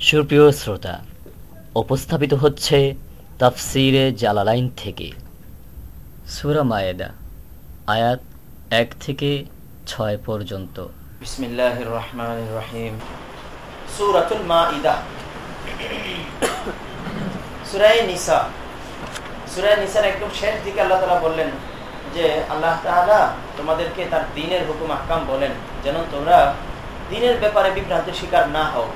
সুপ্রিয় শ্রোতা, উপস্থাপিত হচ্ছে তাফসিরে জালালাইন থেকে। সুরা মায়েদা, আয়াত এক থেকে ছয় পর্যন্ত। বিসমিল্লাহির রহমানির রহিম। সূরাতুল মাইদা। সূরা নিসা। সূরা নিসার একদম শেষ দিকে আল্লাহ তাআলা বললেন যে, আল্লাহ তাআলা তোমাদেরকে তার দিনের হুকুম, আহকাম বলেন, যেন তোমরা দিনের ব্যাপারে বিভ্রান্তির শিকার না হও।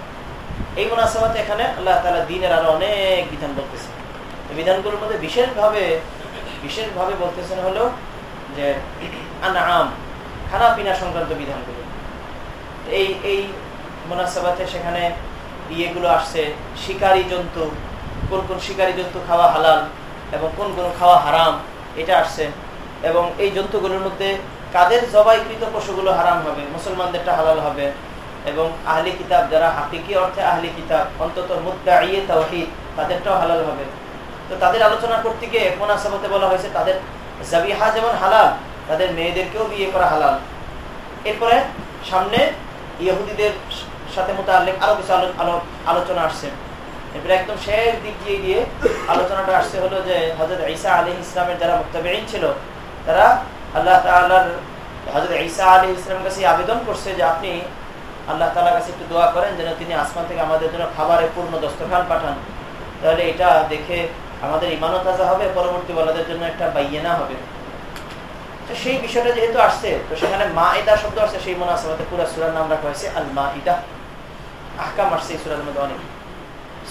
এই মুনাসাবাতে এখানে আল্লাহ তাআলা দ্বীনের আরও অনেক বিধান বলতেছেন বিধানগুলোর মধ্যে বিশেষভাবে বিশেষভাবে বলতেছেন হলো যে আনাম খানা পিনা সংক্রান্ত বিধানগুলো। এই এই মোনাসাবাতে সেখানে ইয়েগুলো আসছে, শিকারী জন্তু, কোন কোন শিকারী জন্তু খাওয়া হালাল এবং কোন কোন খাওয়া হারাম, এটা আসছে। এবং এই জন্তুগুলোর মধ্যে কাদের জবাইকৃত পশুগুলো হারাম হবে, মুসলমানদেরটা হালাল হবে এবং আহলি কিতাব যারা হাকিকি অর্থে আহলি কিতাব, অন্তত মুদ্দা ইয়ে তাওহিদ, তাদেরটাও হালাল হবে। তো তাদের আলোচনা করতে গিয়ে মোনাসাবাতে বলা হয়েছে, তাদের জাবিহা যেমন হালাল, তাদের মেয়েদেরকেও বিয়ে করা হালাল। এরপরে সামনে ইহুদিদের সাথে মোতালেক আরও কিছু আলোচনা আসছে। এরপরে একদম শেষ দিক দিয়ে গিয়ে আলোচনাটা আসছে হলো যে হজরত ঈসা আলী ইসলামের যারা মুক্তাবেইন ছিল, তারা আল্লাহ তালার হজরত ঈসা আলী ইসলামের কাছে আবেদন করছে যে আপনি আল্লাহ তালার কাছে একটু দোয়া করেন যেন তিনি আসমান থেকে আমাদের জন্য খাবারের পূর্ণ দস্তখান পাঠান। তাহলে এটা দেখে আমাদের ইমানত তাজা হবে, পরবর্তী বলাদের জন্য একটা বাইয়েনা হবে। সেই বিষয়টা যেহেতু আসছে, তো সেখানে মা ইদা শব্দ আসছে, সেই মনে মোনাসাবাতে পুরো সুরার নাম রাখা হয়েছে আল মা ইদা আহকাম আসছে এই সুরার মধ্যে অনেক।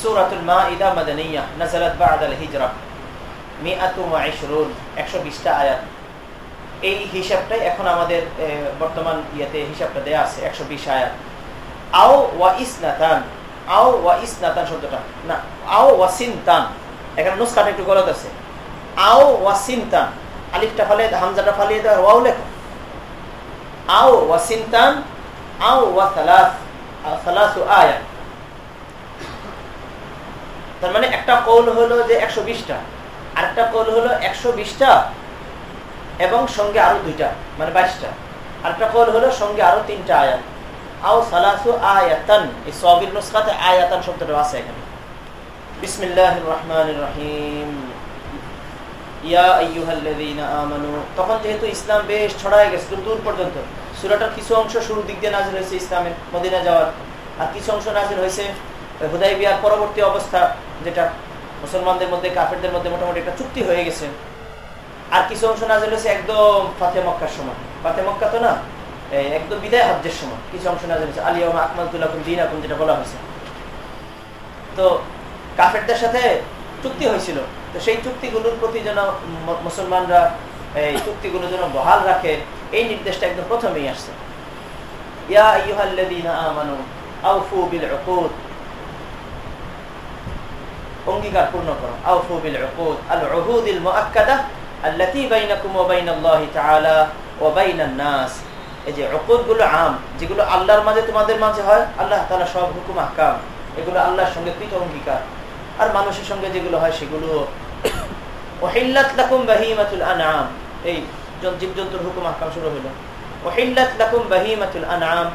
সুরাতুল মা ইদা মাদানিয়া নাজারাত বা'দ আল হিজরা। মিআতু ওয়া ইশরুন 120টা আয়াত। এই হিসাবটাই এখন আমাদের বর্তমান ইয়েতে হিসাবটা দেয়া আছে 120 আয়াত। আও ওয়া ইসনাতান, আও ওয়া ইসনাতান শব্দটা। না, আও ওয়া সিনতান। এখানে নুসখাটা একটু গলত আছে। আও ওয়া সিনতান। আলিফটা ফালিয়ে হামজাটা ফালিয়ে দেওয়ার ওয়াও লেখো। আও ওয়া সিনতান, আও ওয়া সালাস সালাসু আয়া তার মানে একটা কৌল হলো যে একশো বিশটা। আরেকটা কৌল হলো একশো বিশটা। এবং সঙ্গে আরও দুইটা মানে বাইশটা। আরেকটা কৌল হলো, সঙ্গে আরও তিনটা আয়াত। আও সালাসু আয়াতান, এই সবির নুসখাতে আয়াতান শব্দটা আছে এখানে। বিসমিল্লাহির রহমানির রহিম তখন যেহেতু ইসলাম বেশ ছড়ায় গেছে দূর পর্যন্ত, সুরাটার কিছু অংশ শুরুর দিক দিয়ে নাজিল হয়েছে ইসলামের মদিনা যাওয়ার। আর কিছু অংশ নাজিল হয়েছে হুদাই বিয়ার পরবর্তী অবস্থা, যেটা মুসলমানদের মধ্যে, কাফেরদের মধ্যে মোটামুটি একটা চুক্তি হয়ে গেছে। আর কিছু অংশ নাজিল হয়েছে একদম ফাতে মক্কার সময়। ফাতে মক্কা তো না? একদম বিদায় হজ্জের সময়। কিছু অংশ নাজিল হয়েছে। আলিয়া আকমালতুল্লাহ দিন এখন যেটা বলা হয়েছে। তো কাফেরদের সাথে চুক্তি হয়েছিল। তো সেই চুক্তিগুলোর প্রতি যেন মুসলমানরা এই চুক্তিগুলো যেন বহাল রাখে, এই নির্দেশটা একদম প্রথমেই আসছে। অঙ্গীকার পূর্ণ করো। আউফু বিল উকুদ আল উহুদিল মুআক্কাদা আল্লাতী বাইনাকুম ওয়া বাইনাল্লাহি তাআলা ওয়া বাইনান নাস। এই যে উকুদগুলো আম, যেগুলো আল্লাহর মাঝে তোমাদের মাঝে হয়, আল্লাহ তাআলা সব হুকুম, আহকাম, এগুলো আল্লাহর সঙ্গে কৃত অঙ্গীকার। আর মানুষের সঙ্গে যেগুলো হয় সেগুলো ওহিল্লাত লাকুম বাহিমাতুল আনআম। এই জীবজন্তুর হুকুম, আহকাম শুরু হলো ওহিল্লাত লাকুম বাহিমাতুল আনআম,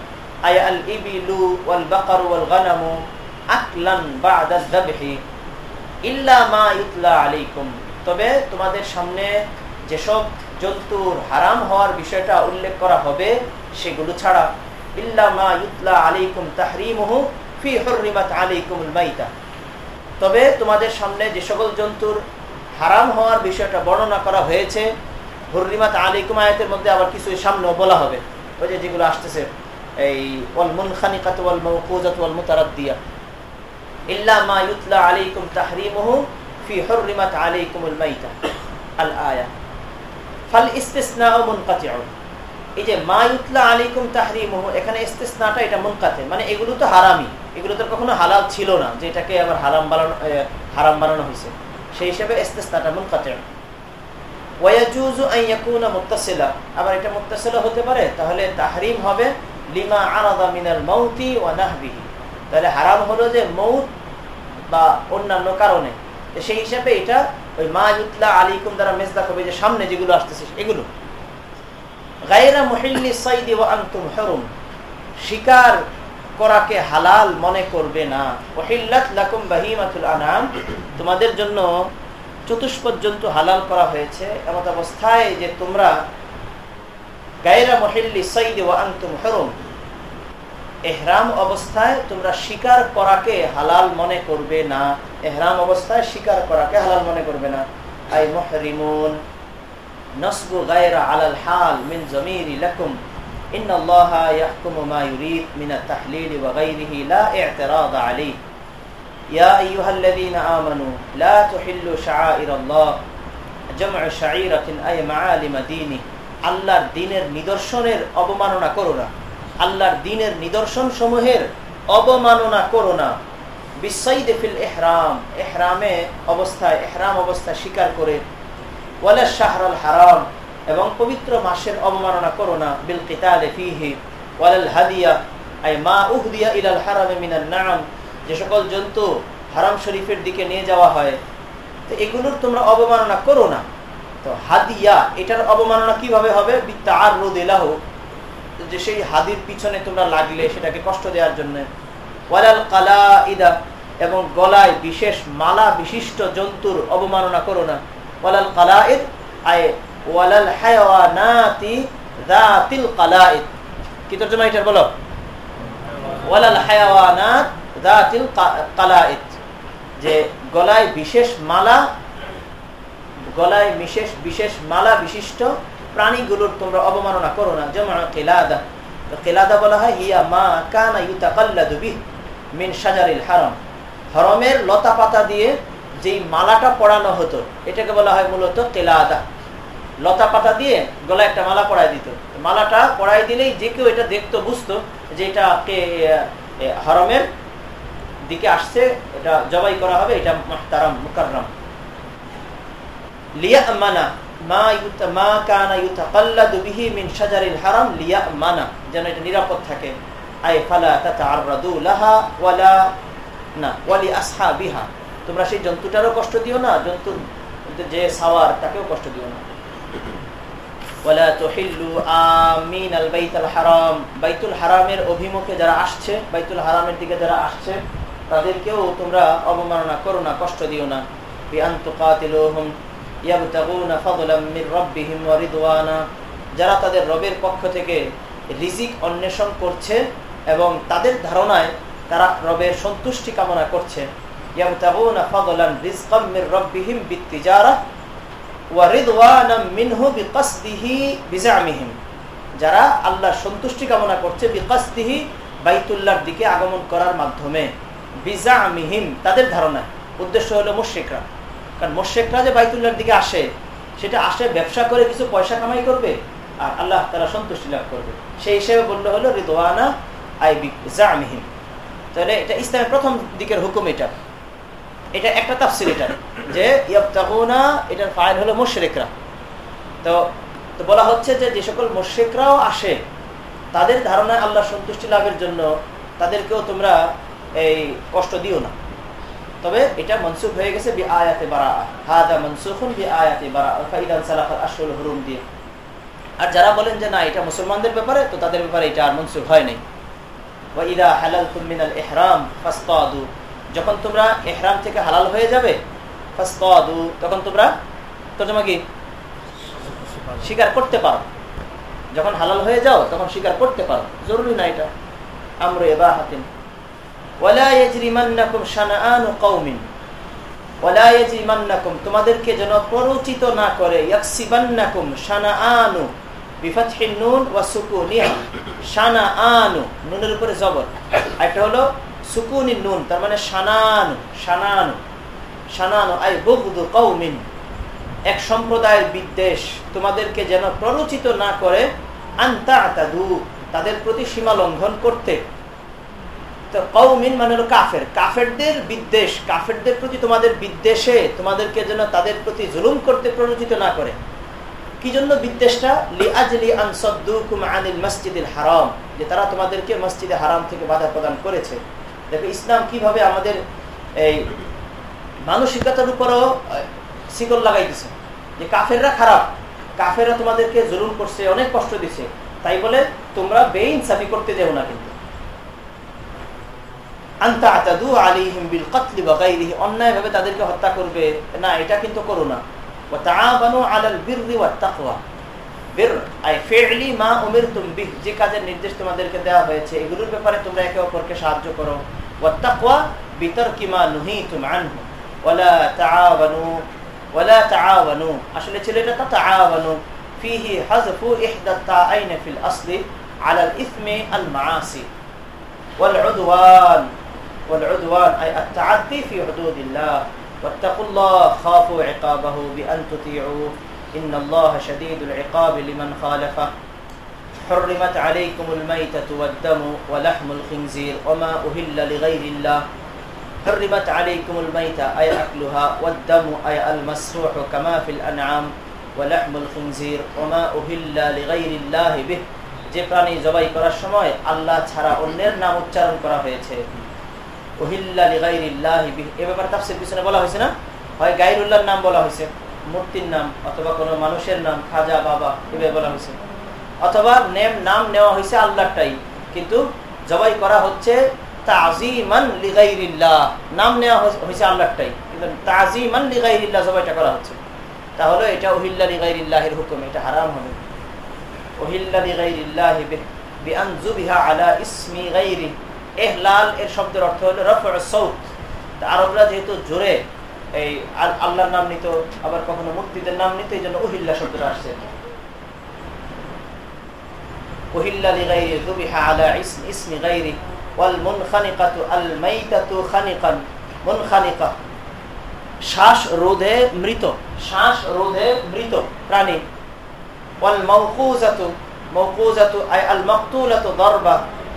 আয়া আল ইবিলু ওয়াল বাকারু ওয়াল গানামু, আকলান বা'দা যাবহি ইল্লা মা ইতলা আলাইকুম। তবে তোমাদের সামনে যেসব জন্তুর হারাম হওয়ার বিষয়টা উল্লেখ করা হবে, সেগুলো ছাড়া। ইল্লা মা ইতলা আলাইকুম তাহরিমুহু ফি হুররিমাত আলাইকুমুল মাইতা। তবে তোমাদের সামনে যে সকল জন্তুর হারাম হওয়ার বিষয়টা বর্ণনা করা হয়েছে হরিমাত আলিকুম আয়াতের মধ্যে আবার কিছু সামনেও বলা হবে। ওই যে যেগুলো আসতেছে, এই ওয়াল মুনখানিকাত ওয়াল মাওকুজাত ওয়াল মুতারাদ্দিয়া। ইল্লা মা ইউতলা আলাইকুম তাহরিমুহু ফি হুররিমাত আলাইকুমুল মাইতা আল এই যে মা এখানে এটা মুনকাতে মানে এগুলো তো এগুলো তো কখনো হালাল ছিল না যে এটাকে আবার হারাম বানানো হারাম বানানো হয়েছে। সেই ওয়াজুজু আন ইয়াকুনা মুত্তাসিলা। আবার এটা মুত্তাসিলা হতে পারে, তাহলে তাহরিম হবে লিমা আরাদা মিনাল মাউতি ওয়া নাহবিহি। তাহলে হারাম হলো যে মৌত বা অন্যান্য কারণে। সেই হিসাবে এটা ওই মা ইউতলা আলিকুম দ্বারা মেজদা হবে যে সামনে যেগুলো আসতেছে এগুলো। ওয়া আনতুম শিকার করাকে হালাল মনে করবে না। ওহিল্লাত বাহিমাতুল আনাম তোমাদের জন্য চতুষ্পদ হালাল করা হয়েছে। এমত অবস্থায় যে তোমরা গায়রা মহিল্লি সাইদি ওয়া আনতুম হুরুম এহরাম অবস্থায় তোমরা শিকার করাকে হালাল মনে করবে না এহরাম অবস্থায় শিকার করাকে হালাল মনে করবে না আই মুহরিমুন নসবু গায়রা আলাল হাল মিন জমিরি লাকুম إن الله يحكم ما يريد من التحليل وغيره لا اعتراض عليه يا أيها الذين آمنوا لا تحلوا شعائر الله جمع شعيرة أي معالم دينه আল্লাহর দিনের নিদর্শনের অবমাননা করো না আল্লাহর দিনের নিদর্শন সমূহের অবমাননা করো না। বিসাইদে ফিল এহরাম। এহরামে অবস্থায়, এহরাম অবস্থায় স্বীকার করে। ওয়ালা শাহরাল হারাম। এবং পবিত্র মাসের অবমাননা করো না। বিল কিতালে ফিহি। ওয়ালাল হাদিয়া। আই মা উহদিয়া ইলাল হারামে মিনান নাম। যে সকল জন্তু হারাম শরীফের দিকে নিয়ে যাওয়া হয়, তো এগুলোর তোমরা অবমাননা করো না। তো হাদিয়া, এটার অবমাননা কীভাবে হবে? বিত্তা আর রোদ এলাহ যে সেই হাদির পিছনে তোমরা লাগলে সেটাকে কষ্ট দেওয়ার জন্য। ওয়ালাল কালা ইদা এবং গলায় বিশেষ মালা, বিশিষ্ট জন্তুর অবমাননা করো না। ওয়ালাল কালা ইদ আয় ওয়ালাল হায়াওয়ানাতি দাতিল কালাইদ কি তর্জমা এটার বলো? ওয়ালাল হায়াওয়ানাত দাতিল কালাইদ যে গলায় বিশেষ মালা, গলায় বিশেষ বিশেষ মালা, বিশিষ্ট প্রাণীগুলোর তোমরা অবমাননা করো না। যেমন কেলাদা। বলা হয়, হিয়া মা কানা ইউতাকাল্লাদু বিহ মিন সাজারিল হারাম। হরমের লতা পাতা দিয়ে যেই মালাটা পড়ানো হতো, এটাকে বলা হয় মূলত কেলাদা। লতা পাতা দিয়ে গলায় একটা মালা পড়াই দিত। মালাটা পড়াই দিলেই যে কেউ এটা দেখতো, বুঝতো যে এটা কে হরমের দিকে আসছে, এটা জবাই করা হবে, এটা মাহতারাম, মুকাররাম। লিয়া মানা তোমরা সেই জন্তুটারও কষ্ট দিও না জন্তুর যে সাওয়ার, তাকেও কষ্ট দিও না। হারামের অভিমুখে যারা আসছে, বাইতুল হারামের দিকে যারা আসছে, তাদেরকেও তোমরা অবমাননা করো না, কষ্ট দিও না। যারা তাদের রবের পক্ষ থেকে রিজিক অন্বেষণ করছে এবং তাদের ধারণায় তারা রবের সন্তুষ্টি কামনা করছে। যারা আল্লাহ সন্তুষ্টি কামনা করছে বিকাস্তিহি বাইতুল্লার দিকে আগমন করার মাধ্যমে, বিজামিহিম তাদের ধারণা উদ্দেশ্য হলো মোশেকরা কারণ মোশেকরা যে বাইতুল্লার দিকে আসে, সেটা আসে, ব্যবসা করে কিছু পয়সা কামাই করবে আর আল্লাহ তারা সন্তুষ্টি লাভ করবে। সেই হিসেবে বললে হলো, রিদওয়ানা আই বিজামিহিম তাহলে এটা ইসলামের প্রথম দিকের হুকুম এটা। এটা একটা তাফসির এটা, যে ইয়াবতাগুনা, এটার ফাইল হলো মুশরিকরা। তো তো বলা হচ্ছে যে যে সকল মুশরিকরাও আসে, তাদের ধারণায় আল্লাহ সন্তুষ্টি লাভের জন্য তাদেরকেও তোমরা এই কষ্ট দিও না। তবে এটা মনসুখ হয়ে গেছে বি আয়াতে বারা হাদা মনসুখুন বি আয়াতে বারা ফাইদান সালাফাত আশুল হুরুম দিয়ে। আর যারা বলেন যে না, এটা মুসলমানদের ব্যাপারে, তো তাদের ব্যাপারে এটা আর মনসুখ হয় নাই। ওয়া ইদা হালালতুম মিনাল ইহরাম, ফাসতাদু। যখন তোমরা এহরাম থেকে হালাল হয়ে যাবে তখন তোমরা তর্জমা কি? স্বীকার করতে পারো। যখন হালাল হয়ে যাও, তখন স্বীকার করতে পারো। জরুরি না এটা। আমরা এবার হাতিন তোমাদেরকে যেন প্ররোচিত না করে নুনের উপরে জবর। একটা হলো সুকুনি নুন, তার মানে সানানু সানানু সানানু আই বুগদু কৌমিন এক সম্প্রদায়ের বিদ্বেষ তোমাদেরকে যেন প্ররোচিত না করে আন্তা তাদের প্রতি সীমা লঙ্ঘন করতে। তো কৌমিন মানে হলো কাফের। কাফেরদের বিদ্বেষ, কাফেরদের প্রতি তোমাদের বিদ্বেষে তোমাদেরকে যেন তাদের প্রতি জুলুম করতে প্ররোচিত না করে। কি জন্য বিদ্বেষটা? লিআজলি আন সাদ্দুকুম আনিল মসজিদিল হারাম, যে তারা তোমাদেরকে মসজিদে হারাম থেকে বাধা প্রদান করেছে। দেখো, ইসলাম কীভাবে আমাদের এই মানসিকতার উপরও শিকল লাগাই দিছে যে কাফেররা খারাপ, কাফেররা তোমাদেরকে জুলুম করছে, অনেক কষ্ট দিছে। তাই বলে তোমরা বেইনসাফি করতে যাও না কিন্তু। অন্যায়ভাবে তাদেরকে হত্যা করবে। না, এটা কিন্তু করো না। যে কাজের নির্দেশ তোমাদেরকে দেওয়া হয়েছে, এগুলোর ব্যাপারে তোমরা একে অপরকে সাহায্য করো। ওয়াত্তাকুয়া বিতর্কিমা নুহি তুমান ওলা তাআবানু ওলা তাআবানু। আসলে ছিল এটা তাআবানু। ফিহি হাযফু ইহদা তাআইন আসলি আলা আল ইসমি আল মাআসি ওয়াল والعدوان أي التعدي في حدود الله واتقوا الله خافوا عقابه بأن تطيعوه إن الله شديد العقاب لمن خالفه حرمت عليكم الميتة والدم ولحم الخنزير وما أهل لغير الله حرمت عليكم الميتة أي أكلها والدم أي المسروح كما في الأنعام ولحم الخنزير وما أهل لغير الله به যে প্রাণী জবাই করার সময় আল্লাহ ছাড়া অন্যের নাম উচ্চারণ করা হয়েছে এ ব্যাপারে তাফসির পিছনে বলা হয়েছে না? হয় গাইরুল্লাহর নাম বলা হয়েছে, মূর্তির নাম, অথবা কোনো মানুষের নাম, খাজা, বাবা এভাবে বলা হয়েছে। অথবা নেম, নাম নেওয়া হয়েছে আল্লাহটাই কিন্তু জবাই করা হচ্ছে তাজিমান লিগাইরিল্লাহ। নাম নেওয়া হয়েছে আল্লাহটাই কিন্তু তাজিমান লিগাইরিল্লাহ জবাইটা করা হচ্ছে। তাহলে এটা ওহিল্লা লিগাইরিল্লাহের হুকুম, এটা হারাম হবে। এর শব্দের অর্থ হলো আরবরা যেহেতু জোরে এই আল্লাহর নাম নিত, আবার কখনো মূর্তিদের নাম নিত, এই জন্য ওহিল্লা শব্দটা আসছে। ওহিল্লা আলা ওয়াল আল শ্বাস রোধে মৃত, শ্বাস রোধে মৃত প্রাণী।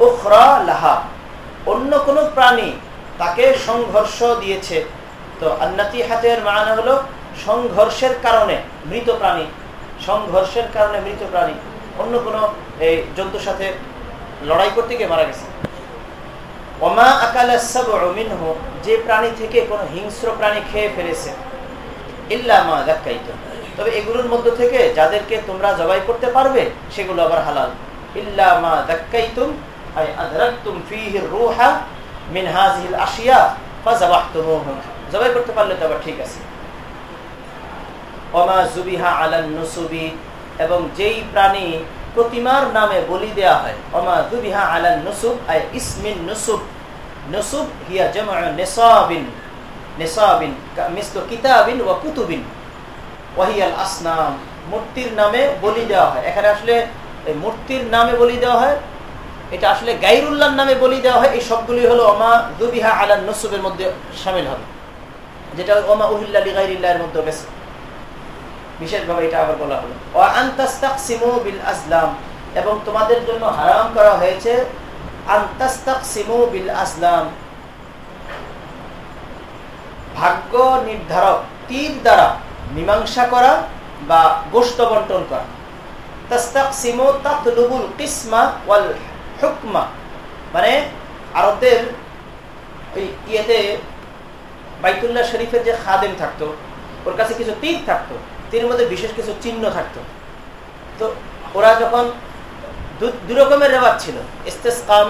উখরা লাহা। অন্য কোন প্রাণী তাকে সংঘর্ষ দিয়েছে। তো আন্নাতি হাতের মানে হলো সংঘর্ষের কারণে মৃত প্রাণী। সংঘর্ষের কারণে মৃত প্রাণী। অন্য কোনো, এই জন্তুর সাথে লড়াই করতে গিয়ে মারা গেছে। অমা আকালা মিনহু, যে প্রাণী থেকে কোনো হিংস্র প্রাণী খেয়ে ফেলেছে। ইল্লা মা দাক্কাইত তবে এগুলোর মধ্য থেকে যাদেরকে তোমরা জবাই করতে পারবে, সেগুলো আবার হালাল। ইল্লা মা আবার ঠিক আছে ওমা জুবিহা আলান নুসুবি এবং যেই প্রাণী প্রতিমার নামে বলি দেয়া হয় জুবিহা আলান আই ইসমিন হিয়া নিসাবিন নিসাবিন কিতাবিন কুতুবিন ওয়াহিয়াল আসনাম মূর্তির নামে বলি দেওয়া হয়। এখানে আসলে মূর্তির নামে বলি দেওয়া হয় এটা আসলে গাইরুল্লাহর নামে বলি দেওয়া হয়, এই সবগুলি হলো অমা দুবিহা আলান নসুবের মধ্যে সামিল হবে। যেটা ওমা উহিল্লা গাইরিল্লাহের মধ্যে গেছে। বিশেষভাবে এটা আবার বলা হলো। ও আন্তাস্তাকসিমু বিল আসলাম, এবং তোমাদের জন্য হারাম করা হয়েছে আন্তাস্তাকসিমু বিল আসলাম। ভাগ্য নির্ধারক, তীর দ্বারা মীমাংসা করা বা গোস্ত বন্টন করা। মানে আরবদের ওই ইয়েতে বাইতুল্লাহ শরীফের যে খাদেম থাকতো, ওর কাছে কিছু তীর থাকতো তীর মধ্যে বিশেষ কিছু চিহ্ন থাকতো। তো ওরা যখন দু রকমের রেওয়াজ ছিল, ইস্তেসকাম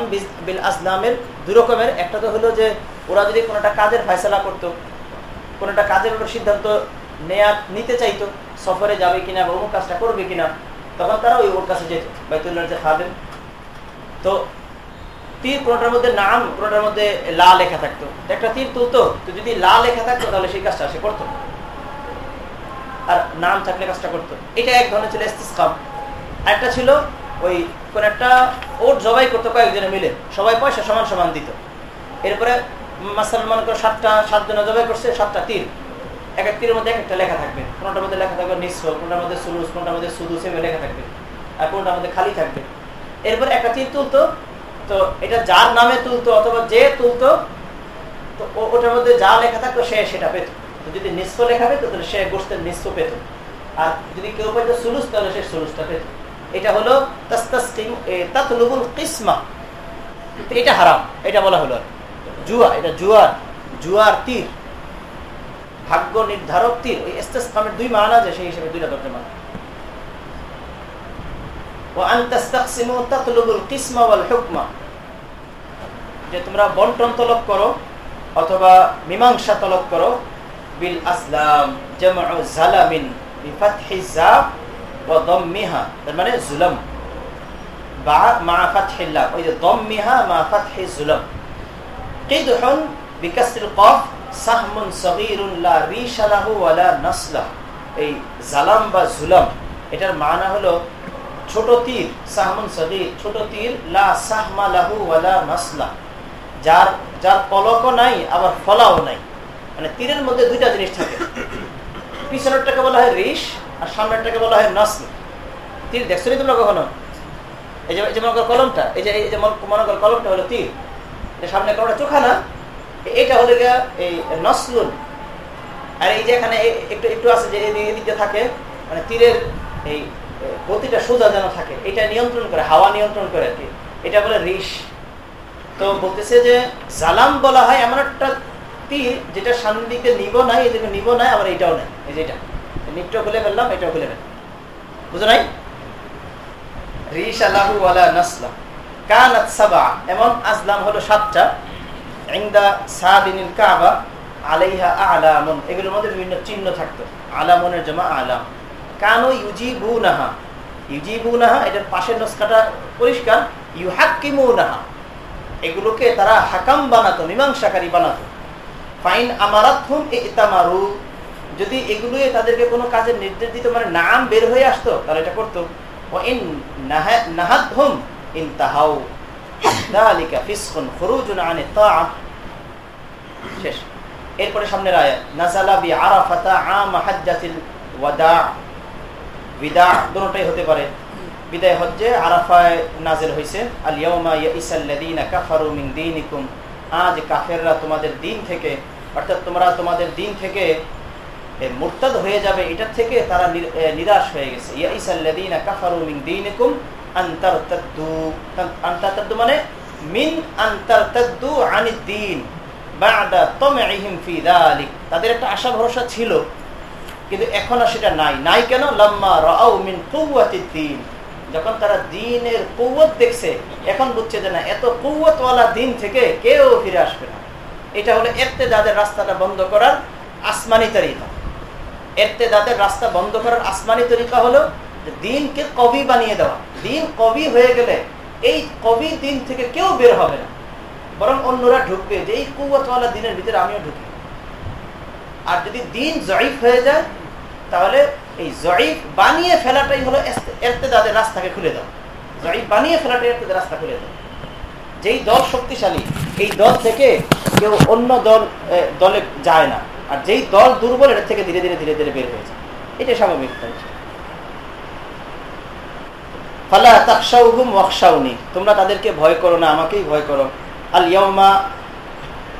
বিল আসলামের দু রকমের একটা তো হলো যে ওরা যদি কোনোটা কাজের ফয়সলা করতো, কোনোটা কাজের উপর সিদ্ধান্ত নেয়া নিতে চাইতো, সফরে যাবে কিনা বা অমুক কাজটা করবে কিনা, তখন তারা ওই ওর কাছে যেত বাইতুল্লাহ যে খাবেন তো তীর কোনটার মধ্যে নাম কোনটার মধ্যে লা লেখা থাকতো। একটা তীর তুলতো, তো যদি লা লেখা থাকতো তাহলে সেই কাজটা সে করতো আর নাম থাকলে কাজটা করতো। এটা এক ধরনের ছিল ইস্তিসকাম। একটা ছিল ওই কোন একটা ওট জবাই করতো কয়েকজনে মিলে। সবাই পয়সা সমান সমান দিত। এরপরে মাসাল মনে করো সাতটা, সাতজনে জবাই করছে, সাতটা তীর। এক এক তীরের মধ্যে এক একটা লেখা থাকবে। কোনটার মধ্যে লেখা থাকবে নিঃস্ব কোনটার মধ্যে সুলুস কোনটার মধ্যে সুদুস এভাবে লেখা থাকবে। আর কোনটার মধ্যে খালি থাকবে। এরপরে একটা তীর তুলতো, তো এটা যার নামে তুলতো অথবা যে তুলতো, তো ওটার মধ্যে যা লেখা থাকতো সে সেটা পেত। যদি নিঃস্ব লেখা পেত, তাহলে সে গোষ্ঠের নিঃস্ব পেত। আর যদি কেউ পেত সুলুস, তাহলে সে সুলুসটা পেত। এটা হলো তাতলুবুল কিসমা। এটা হারাম, এটা বলা হলো। জুয়া, এটা জুয়ার জুয়ার তীর। ভাগ্য নির্ধারক তীর, ওই ইস্তেসকামের দুই মান আছে, সেই হিসেবে দুইটা তর্জমা। যে তোমরা বন্টন তলব করো অথবা মীমাংসা তলব করো, বিল আসলাম জালামিন তার মানে জুলম। জুলম। এই জালাম বা জুলম, এটার মানা হলো ছোট তীর, সাহমুন সগীর ছোট তীর, লা লাহু ওয়ালা নাসলা যার যার পলকও নাই, আবার ফলাও নাই। মানে তীরের মধ্যে দুইটা জিনিস থাকে। পিছনেরটাকে বলা হয় রিস আর সামনেরটাকে বলা হয় নাসল। তীর দেখছ নি তোমরা কখনো? এই যে এই যে মনে করো কলমটা, এই যে এই যে মনে করো কলমটা হলো তীর। সামনে কলমটা চোখা না। এটা হলো গিয়া এই নসলুন। আর এই যে এখানে একটু একটু আছে যে এদিকে থাকে মানে তীরের এই গতিটা সোজা যেন থাকে, এটা নিয়ন্ত্রণ করে, হাওয়া নিয়ন্ত্রণ করে আর কি। এটা বলে রিস। তো বলতেছে যে, জালাম বলা হয় এমন একটা তীর যেটা সামনের দিকে নিব নাই এদিকে নিব নাই, আবার এটাও নাই। এই যে এটা। নিপটা খুলে ফেললাম, এটাও খুলে ফেললাম। বুঝো নাই? রিশ আলাহু ওয়ালা নাসলাম কানাত সাবা এমন আজলাম হলো সাতটা। ইংদা সাদিনিল কাবা, আলাইহা আলামুন। এগুলোর মধ্যে বিভিন্ন চিহ্ন থাকতো। আলামনের জমা আলাম। কানো নাহা নাহা এটার পাশের নস্কাটা পরিষ্কার ইউহাক্কিমু নাহা এগুলোকে তারা হাকাম বানাতো, মীমাংসাকারী বানাতো। ফাইন আমারাত হুম ইতামারু। যদি এগুলো তাদেরকে কোনো কাজের নির্দেশ দিত মানে নাম বের হয়ে আসতো, তাহলে এটা করতো ও ইন হুম ইন তাহাউ দালিকা ফিসকুন আনে তাআ শেষ। এরপরে সামনের আয়াত, নাজালা বি আরাফাতা আম হাজ্জাতিল ওয়াদা। বিদা দুটোটাই হতে পারে। বিদায় হজ্জে আরাফায় হয়েছে আজ কাফেররা তোমাদের দিন থেকে, অর্থাৎ তোমরা তোমাদের দিন থেকে মুরতাদ হয়ে যাবে, এটার থেকে তারা নিরাশ হয়ে গেছে। মিন তাদের একটা আশা ভরসা ছিল। কিন্তু এখন আর সেটা নাই। নাই কেন? লাম্মা কুওয়াতিদ যখন তারা দিনের কৌয়ত দেখছে, এখন বুঝছে যে না, এত কৌয়তওয়ালা দিন থেকে কেউ ফিরে আসবে না। এটা হলো এরতে যাদের রাস্তাটা বন্ধ করার আসমানি তরিকা। এরতে যাদের রাস্তা বন্ধ করার আসমানি তরিকা হলো দিনকে কবি বানিয়ে দেওয়া। দিন কবি হয়ে গেলে এই কবি দিন থেকে কেউ বের হবে না। বরং অন্যরা ঢুকবে যে এই কৌয়তওয়ালা দিনের ভিতরে আমিও ঢুকি। আর যদি দিন জয়ীফ হয়ে যায়, তাহলে এই জয়ীফ বানিয়ে ফেলাটাই হলো এরতেদাদের রাস্তাকে খুলে দাও জয়ীফ বানিয়ে ফেলাটাই এরতেদের রাস্তা খুলে দাও যেই দল শক্তিশালী, এই দল থেকে কেউ অন্য দল দলে যায় না। আর যেই দল দুর্বল এর থেকে ধীরে ধীরে ধীরে ধীরে বের হয়ে যায় এটা স্বাভাবিক ফালা তোমরা তাদেরকে ভয় করো না, আমাকেই ভয় করো। আল ইয়াউমা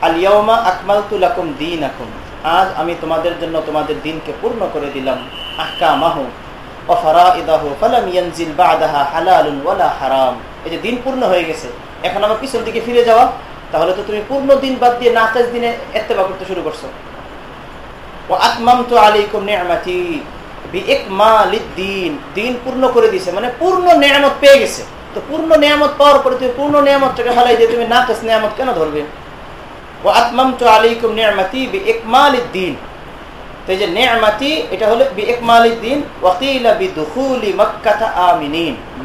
আল ইয়াউমা আকমালতু লাকুম দীনাকুম। আজ আমি তোমাদের জন্য তোমাদের দিনকে পূর্ণ করে দিলাম। হারাম। এই যে দিন পূর্ণ হয়ে গেছে, এখন আমার পিছন দিকে ফিরে যাওয়া, তাহলে তো তুমি পূর্ণ দিন বাদ দিয়ে নাকাজ দিনে ইত্তেবা করতে শুরু করছ। ওয়া আতমামতু আলাইকুম নি'মাতি বিইকমালিদ্দিন। দিন পূর্ণ করে দিয়েছে মানে পূর্ণ নিয়ামত পেয়ে গেছে। তো পূর্ণ নিয়ামত পাওয়ার পরে তুমি পূর্ণ নিয়ামতটাকে হালাই দিয়ে তুমি নাকাজ নিয়ামত কেন ধরবে?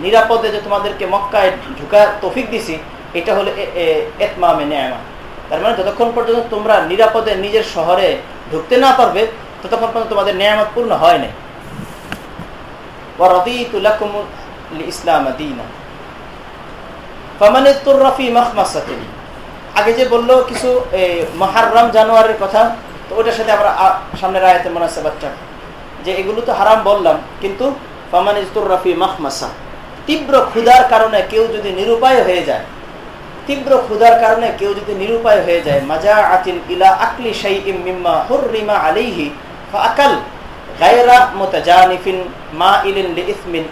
নিরাপদে যে তোমাদেরকে মক্কায় ঢুকার দিছি, এটা হলো তার মানে যতক্ষণ পর্যন্ত তোমরা নিরাপদে নিজের শহরে ঢুকতে না পারবে, ততক্ষণ পর্যন্ত তোমাদের নিয়ামত পূর্ণ হয় নাই। ইসলাম আগে যে বলল কিছু মহারাম জানোয়ারের কথা, তো ওটার সাথে আমরা সামনের আয়াতে মোনাসেবাচ্চা যে এগুলো তো হারাম বললাম, কিন্তু ফামান ইস্তুর রফি মাহমাসা তীব্র ক্ষুধার কারণে কেউ যদি নিরুপায় হয়ে যায়, তীব্র ক্ষুধার কারণে কেউ যদি নিরুপায় হয়ে যায় মাজা আতিল ইলা আকলি শাইইম মিম্মা হুররিমা আলাইহি, ফাআকাল গায়রা মুতাজানিফিন মা ইলিন লিইসমিন।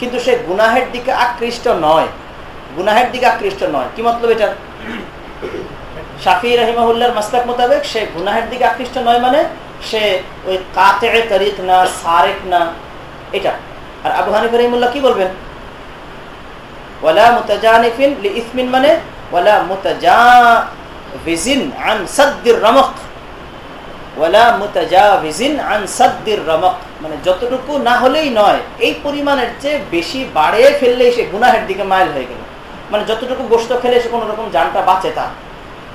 কিন্তু সে গুনাহের দিকে আকৃষ্ট নয়। গুনাহের দিকে আকৃষ্ট নয়। কি মতলব এটা শাফি রহিমাহুল্লার মাসলাক মোতাবেক সে গুনাহের দিকে আকৃষ্ট নয় মানে সে ওই কাতে তারিখ না, সারেক না, এটা। আর আবু হানিফ রহিমুল্লাহ কি বলবেন? ওয়ালা মুতাজানিফিন লিইসমিন মানে ওয়ালা আন সাদ্দির রমক। ওয়ালা মুতাজাভিজিন আন সাদ্দির রমক। মানে যতটুকু না হলেই নয়, এই পরিমাণের চেয়ে বেশি বাড়িয়ে ফেললেই সে গুনাহের দিকে মাইল হয়ে গেল। মানে যতটুকু গোস্ত খেলে সে কোনো রকম জানটা বাঁচে তা।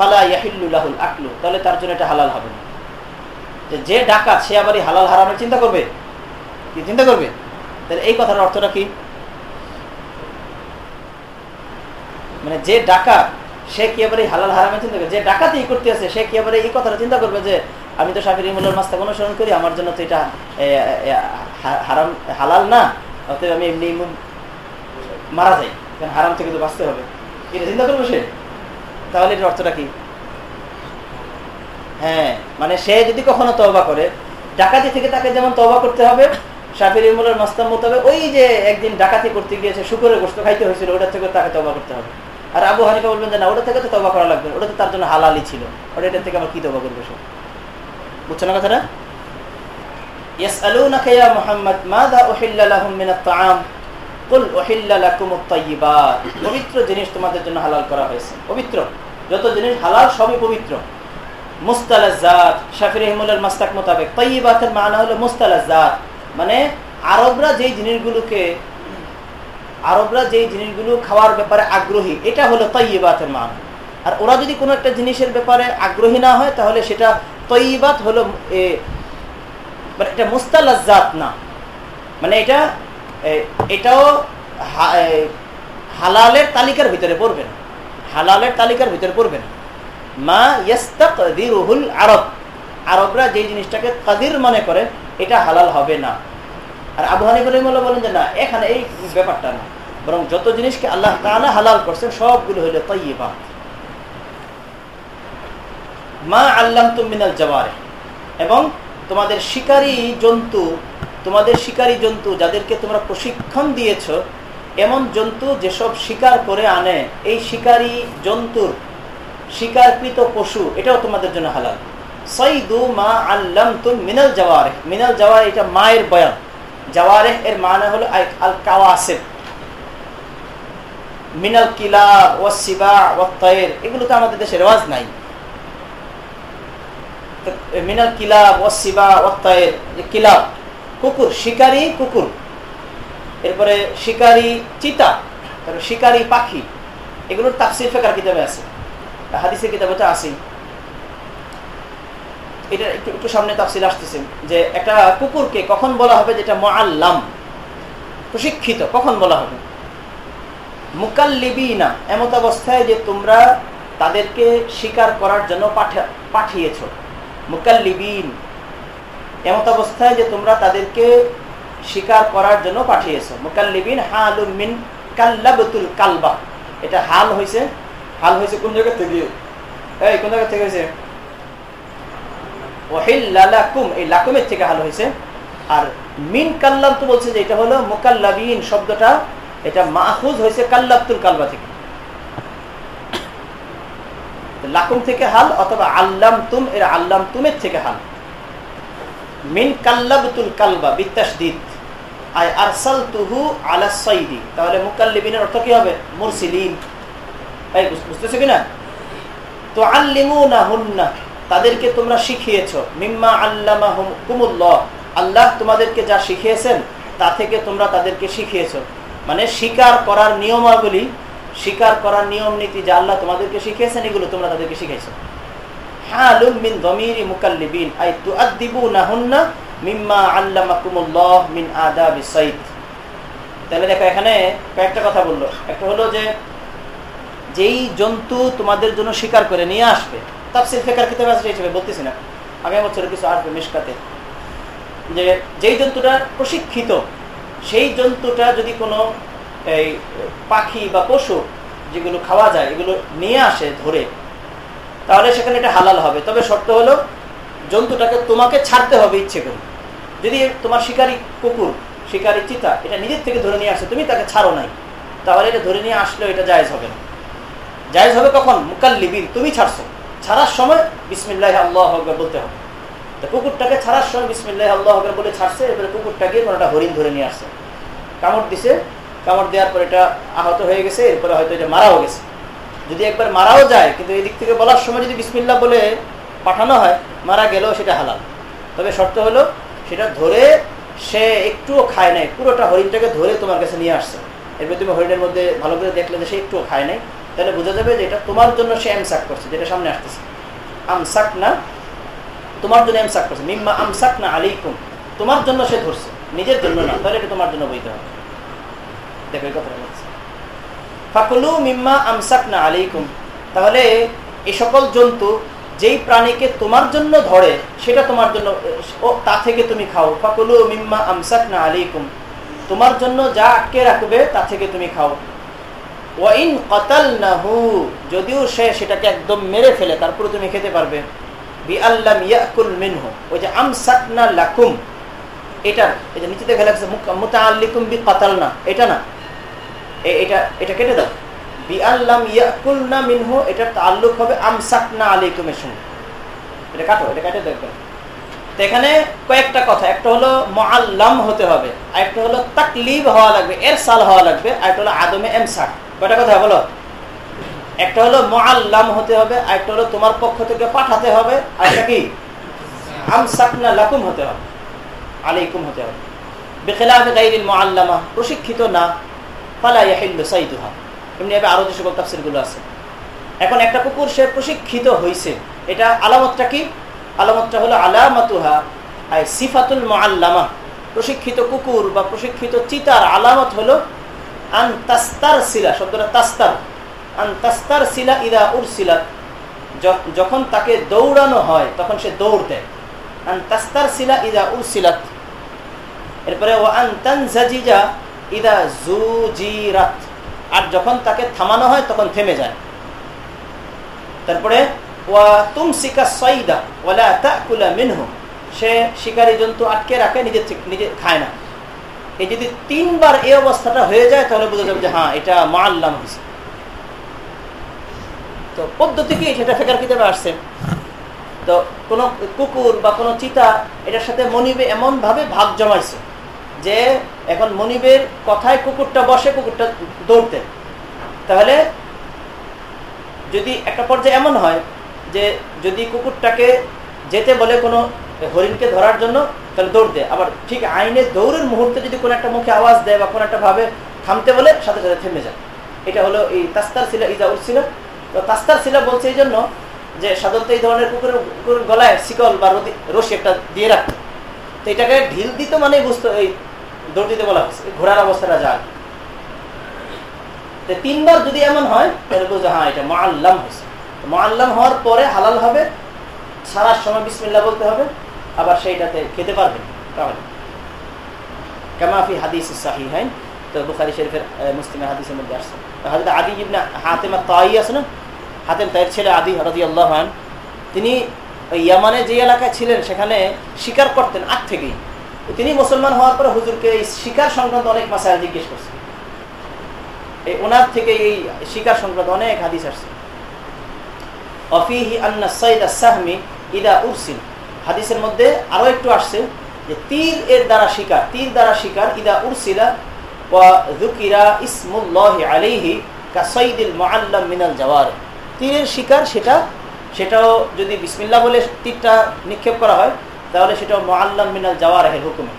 ফালা ইয়াহিল্লুল্লাহুল আকলু, তাহলে তার জন্য এটা হালাল হবে না। যে ডাকাত, সে আবার এই হালাল হারামের চিন্তা করবে? কি চিন্তা করবে? তাহলে এই কথার অর্থটা কি? মানে যে ডাকাত, সে কি আবার এই হালাল হারামের চিন্তা করবে? যে ডাকাতি করতে আছে, সে কি আবার এই কথাটা চিন্তা করবে যে, আমি তো সাফির ইমুল্লার মাস্তাকে অনুসরণ করি, আমার জন্য তো এটা হারাম, হালাল না, অতএব আমি এমনি মারা যাই, কারণ হারাম থেকে তো বাঁচতে হবে। এটা চিন্তা করব সে? তাহলে এটার অর্থটা কি? হ্যাঁ মানে সে যদি কখনো তবা করে, ডাকাতি থেকে তাকে যেমন তবা করতে হবে সাফির ইমুলের মাস্তাম হবে, ওই যে একদিন ডাকাতি করতে গিয়েছে, শুকুরের গোস্ত খাইতে হয়েছিল, ওটা থেকে তাকে তবা করতে হবে। আর আবু হানিকা বলবেন যে না, ওটা থেকে তো তবা করা লাগবে ওটা তো তার জন্য হালালি ছিল। ওটা এটার থেকে আমার কি তবা করবে সে? বুঝছ না কথাটা? ইয়াসআলুনাকা ইয়া মুহাম্মদ, মাযা উহিল্লা লাহুম মিনাত তাআম। কুল পবিত্র জিনিস তোমাদের জন্য হালাল করা হয়েছে। পবিত্র। যত জিনিস হালাল, সবই পবিত্র। মুস্তালাজাত শাফির মাস্তাক মোতাবেক। মানা হলো মুস্তালাজাত। মানে আরবরা যেই জিনিসগুলোকে, আরবরা যেই জিনিসগুলো খাওয়ার ব্যাপারে আগ্রহী, এটা হলো তৈবাতের মান। আর ওরা যদি কোনো একটা জিনিসের ব্যাপারে আগ্রহী না হয়, তাহলে সেটা তৈবাত হলো মানে এটা মুস্তালাজাত না। মানে এটা এটাও হালালের তালিকার ভিতরে পড়বে না। হালালের তালিকার ভিতরে পড়বে না। মা ইয়াস্তাকদিরুহুল আরব। আরবরা যে জিনিসটাকে কাদির মনে করে, এটা হালাল হবে না। আর আবু হানিফ রহিমুল্লাহ বলেন যে, না, এখানে এই ব্যাপারটা না। বরং যত জিনিসকে আল্লাহ তাআলা হালাল করছেন, সবগুলো হইল তাইয়্যিবাত মা আল্লাহ তুমিনাল জাওয়ারে এবং তোমাদের শিকারী জন্তু তোমাদের শিকারী জন্তু যাদেরকে তোমরা প্রশিক্ষণ দিয়েছ, এমন জন্তু যেসব শিকার করে আনে, এই শিকারী জন্তুর শিকারকৃত পশু, এটাও তোমাদের জন্য হালাল। সৈদু মা আল্লাম তুম মিনাল জওয়ারে মিনাল জওয়ারে এটা মায়ের বয়ান। জওয়ারে এর মানে হলো আল কাওয়াসেব মিনাল কিলা ও সিবা ও তয়ের এগুলো তো আমাদের দেশে রেওয়াজ নাই। মিনাল কিলাব ও সিবা ও তয়ের কিলাব কুকুর, শিকারী কুকুর। এরপরে শিকারী চিতা, তারপরে শিকারী পাখি। এগুলোর তাফসির ফেকার কিতাবে আছে। হাদিসের কিতাবে তো আসি এটা একটু একটু সামনে তাফসিল আসতেছে যে একটা কুকুরকে কখন বলা হবে যেটা মোয়াল্লাম প্রশিক্ষিত, কখন বলা হবে? মুকাল্লিবিনা, এমত অবস্থায় যে তোমরা তাদেরকে শিকার করার জন্য পাঠিয়েছ। মুকাল্লিবিন এমত অবস্থায় যে তোমরা তাদেরকে শিকার করার জন্য পাঠিয়েছ। মুকাল্লিবিন কাল্লাবতুল কালবা। এটা হাল হয়েছে হাল হয়েছে কোন জায়গা থেকে? এই, কোন জায়গা থেকে হয়েছে এই লাকুমের থেকে হাল হয়েছে আর মিন কাল্লাম তো বলছে যে এটা হলো মুকাল্লাবিন শব্দটা, এটা মাহুজ হয়েছে কাল্লাবতুল কালবা থেকে। লাকুম থেকে হাল অথবা আল্লাম তুম এর আল্লাম তুমের থেকে হাল। তাদেরকে তোমরা শিখিয়েছ। মিম্মা আল্লামা কুমুল্লাহ আল্লাহ তোমাদেরকে যা শিখিয়েছেন, তা থেকে তোমরা তাদেরকে শিখিয়েছ। মানে স্বীকার করার নিয়মাবলী স্বীকার করার নিয়ম নীতি যা আল্লাহ তোমাদেরকে শিখিয়েছেন, এগুলো তোমরা তাদেরকে শিখেছো হালুম মিন দমিরি মুকাল্লিবিন, আই তুআদ্দিবুনাহুন্না মিম্মা আল্লামাকুমুল্লাহ মিন আদাবি সাইদ তাহলে দেখো এখানে কয়েকটা কথা বলল। একটা হলো যে, যেই জন্তু তোমাদের জন্য শিকার করে নিয়ে আসবে তাফসির ফেকার কিতাবে আছে হিসেবে বলতেছি না। আগামী বছরে কিছু আসবে মিশকাতে। যে, যেই জন্তুটা প্রশিক্ষিত, সেই জন্তুটা যদি কোনো, এই পাখি বা পশু যেগুলো খাওয়া যায়, এগুলো নিয়ে আসে ধরে তাহলে সেখানে এটা হালাল হবে। তবে শর্ত হলো, জন্তুটাকে তোমাকে ছাড়তে হবে ইচ্ছে করে। যদি তোমার শিকারী কুকুর, শিকারী চিতা, এটা নিজের থেকে ধরে নিয়ে আসে, তুমি তাকে ছাড়ো নাই। তাহলে এটা ধরে নিয়ে আসলেও এটা জায়জ হবে না। জায়জ হবে কখন? মুকাল্লিবিন, তুমি ছাড়ছো। ছাড়ার সময় বিসমিল্লাহ আল্লাহ আকবর বলতে হবে। তো কুকুরটাকে ছাড়ার সময় বিসমিল্লাহ আল্লাহ আকবর বলে ছাড়ছে, এবারে কুকুরটাকে কোনোটা হরিণ ধরে নিয়ে আসছে। কামড় দিছে, কামড় দেওয়ার পর এটা আহত হয়ে গেছে, এরপরে হয়তো এটা মারাও গেছে। যদি একবার মারাও যায়, কিন্তু এই দিক থেকে বলার সময় যদি বিসমিল্লা বলে পাঠানো হয়, মারা গেলেও সেটা হালাল। তবে শর্ত হলো, সেটা ধরে সে একটুও খায় নাই, পুরোটা হরিণটাকে ধরে তোমার কাছে নিয়ে আসছে। এরপর তুমি হরিণের মধ্যে ভালো করে দেখলে যে সে একটুও খায় নাই, তাহলে বোঝা যাবে যে এটা তোমার জন্য সে এমসাক করছে, যেটা সামনে আসতেছে। আমসাক না তোমার জন্য এমসাক করছে। মিম্মা আমসাক না আলিকুম তোমার জন্য সে ধরছে, নিজের জন্য না, তাহলে এটা তোমার জন্য বইতে হবে। দেখো এই কথাটা বলছে। ফাকুলু মিম্মা আমসাক না আলিকুম তাহলে এই সকল জন্তু যেই প্রাণীকে তোমার জন্য ধরে, সেটা তোমার জন্য, ও তা থেকে তুমি খাও। ফাকুলু মিম্মা আমসাক না আলিকুম তোমার জন্য যা আটকে রাখবে, তা থেকে তুমি খাও। ওয়াইন কতাল নাহু যদিও সে সেটাকে একদম মেরে ফেলে, তারপরে তুমি খেতে পারবে। বি আল্লাম ইয়াকুল মিনহু, ওই যে আমসাকনা লাকুম এটা এই যে নিচে দেখে লাগছে মুতাআল্লিকুম বি কাতালনা এটা না। এটা এটা কেটে দাও। বি আল্লাম ইয়াকুলনা মিনহু এটা তাআল্লুক হবে সঙ্গে এটা কাটো, এটা কেটে দেখবে তো এখানে কয়েকটা কথা, একটা হলো মুআল্লাম হতে হবে হলো হওয়া লাগবে এর সাল হওয়া লাগবে হলো আদমে এমসাক। কয়টা কথা বলো? একটা হলো মোয়াল্লাম হতে হবে, আর একটা হলো তোমার পক্ষ থেকে পাঠাতে হবে, আর একটা কি? আমসাকনা লাকুম হতে হবে, আলাইকুম হতে হবে। বেখেলাফে গাইরিল মোয়াল্লামা প্রশিক্ষিত না ফালা ইয়াহিল্লু সাইদুহা। এমনি ভাবে আরও যে সকল তাফসিরগুলো আছে। এখন একটা কুকুর, সে প্রশিক্ষিত হয়েছে এটা আলামতটা কি? আলামতটা হলো সিফাতুল প্রশিক্ষিত কুকুর বা প্রশিক্ষিত চিতার আলামত হলো আন তাস্তার সিলা শব্দটা তাস্তার। সিলা ইদা উর সিলাত যখন তাকে দৌড়ানো হয়, তখন সে দৌড় দেয়। আন তাস্তার সিলা ইদা উর সিলাত এরপরে ও আন ইদা জুজিরাত। আর যখন তাকে থামানো হয়, তখন থেমে যায়। তারপরে সে শিকারী জন্তু আটকে রাখে নিজে নিজে খায় না। এই যদি তিনবার এই অবস্থাটা হয়ে যায়, তাহলে বোঝা যাবে যে হ্যাঁ এটা মাল্লাম হয়েছে তো পদ্ধতি কি? সেটা ফেকার কিতাবে আসছে। তো কোনো কুকুর বা কোনো চিতা এটার সাথে মনিবে এমন ভাবে ভাগ জমাইছে। যে এখন মনিবের কথায় কুকুরটা বসে, কুকুরটা দৌড়তে। তাহলে যদি একটা পর্যায়ে এমন হয় যে যদি কুকুরটাকে যেতে বলে কোনো হরিণকে ধরার জন্য, তাহলে দৌড় দেয় আবার ঠিক আইনের দৌড়ের মুহূর্তে যদি কোনো একটা মুখে আওয়াজ দেয় বা কোনো একটা ভাবে থামতে বলে, সাথে সাথে থেমে যায়। এটা হলো এই তাস্তার শিলা ইজা উঠছিল তো তাস্তার শিলা বলছে এই জন্য যে সাধারণত এই ধরনের কুকুরের কুকুরের গলায় শিকল বা রশি একটা দিয়ে রাখতো। তো এটাকে ঢিল দিত মানে বুঝতো এই দৌড় দিতে বলা হচ্ছে ঘোড়ার অবস্থাটা তো তিনবার যদি এমন হয়, তাহলে হ্যাঁ এটা হয়েছে। হওয়ার পরে হালাল হবে, সারার সময় বিসমিল্লা বলতে হবে, আবার সেইটাতে খেতে পারবেন তাহলে। কামাফি হাদিস সাহি তো বুখারি শরীফের মুসলিমের হাদিসের মধ্যে আসছে। হাদিস আদি ইবনা হাতেমা তাই আছে না? হাতেম তাইয়ের ছেলে আদি হরদি আল্লাহ তিনি ইয়ামানে যে এলাকায় ছিলেন, সেখানে শিকার করতেন আগ থেকেই। তিনি মুসলমান হওয়ার পরে হুজুরকে এই শিকার সংক্রান্ত অনেক মাসায় জিজ্ঞেস করছেন এই ওনার থেকে এই শিকার সংক্রান্ত অনেক হাদিস আসছে। অফিহি আন্না সৈদ ইদা উরসিল। হাদিসের মধ্যে আরও একটু আসছে যে তীর এর দ্বারা শিকার, তীর দ্বারা শিকার, ইদা উরসিলা ওয়া ইসমুল্লাহ আলাইহি কাসাইদিল মুআল্লাম মিনাল জাওয়ার। তীরের শিকার সেটা, সেটাও যদি বিসমিল্লাহ বলে তীরটা নিক্ষেপ করা হয় তাহলে সেটাও মুআল্লাম মিনাল জাওয়ারের হুকুমে।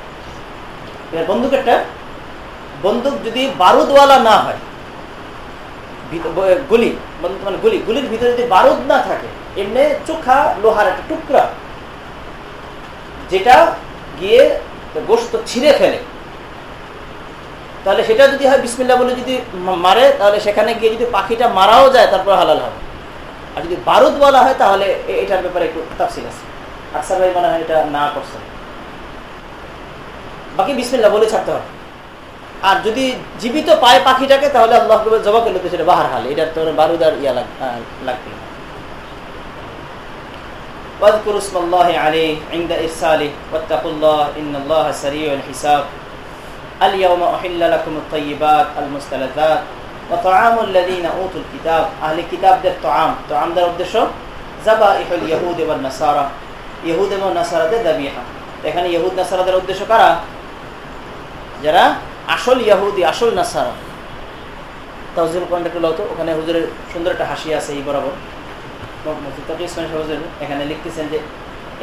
এবার বন্দুকেরটা বন্দুক যদি বারুদওয়ালা না হয় গুলি মানে গুলি, গুলির ভিতরে যদি বারুদ না থাকে, এমনি চোখা, লোহার একটা টুকরা, যেটা গিয়ে গোস্ত ছিঁড়ে ফেলে, তাহলে সেটা যদি হয় বিসমিল্লা বলে যদি মারে, তাহলে সেখানে গিয়ে যদি পাখিটা মারাও যায়, তারপর হালাল হবে। আর যদি বারুদ বলা হয়, তাহলে এটার ব্যাপারে একটু তাফসিল আছে। আকসার ভাই মনে হয় এটা না করছে বাকি বিসমিল্লা বলে ছাড়তে হবে আর যদি জীবিত পায় পাখিটাকে তাহলে আল্লাহ জবা করলে তো সেটা বাহার হাল এটা তোর বারুদ আর ইয়া লাগ- আহ, লাগবে না। واذكروا اسم الله عليه عند إرساله واتقوا الله إن الله سريع الحساب اليوم أحل لكم الطيبات المستلذات وطعام الذين أوتوا الكتاب أهل الكتاب در طعام طعام در উদ্দেশ্য জাবাইহ اليهود والنصارى ইহুদ এবং নাসারাদের দাবিহা এখানে ইহুদ নাসারাদের উদ্দেশ্য কারা? যারা আসল ইয়াহুদি আসল নাসারা। তাউজিল একটু লতো ওখানে হুজুরের সুন্দর একটা হাসি আছে এই বরাবর। এখানে লিখতেছেন যে,